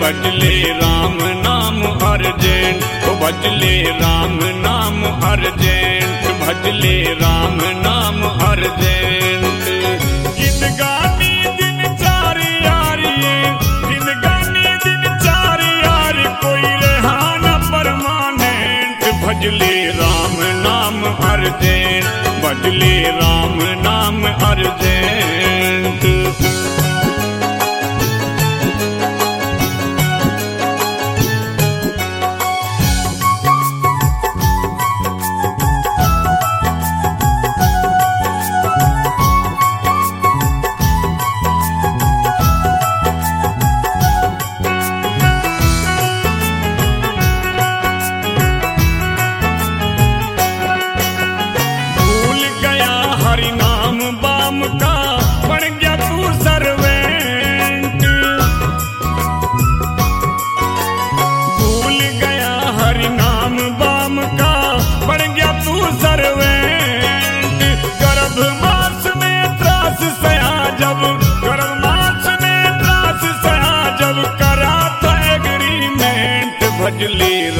बजले राम नाम अर्जेंट। बजले राम नाम अर्जेंट। भजले राम नाम अर्जेंट। गिन गानी दिन चार यारी गिन गानी राम नाम अर्जेंट। बजले राम नाम urgent. you leave.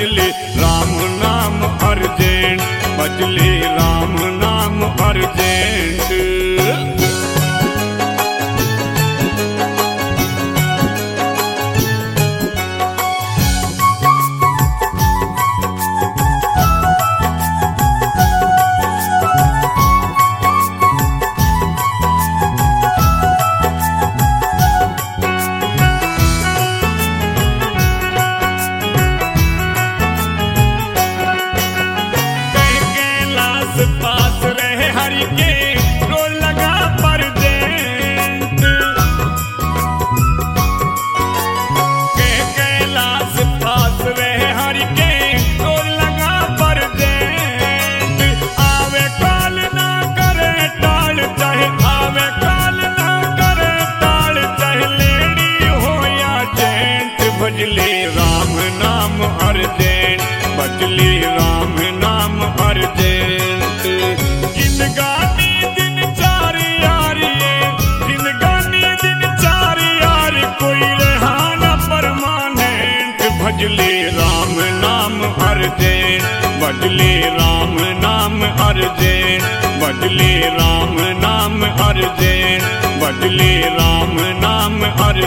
ele lá Ram नाम हर देन राम नाम हर देन गानी दिन चार यारी गानी दिन चार कोई परमानेंट। राम नाम हर देन राम नाम हर बदली राम नाम हर बदली राम नाम हर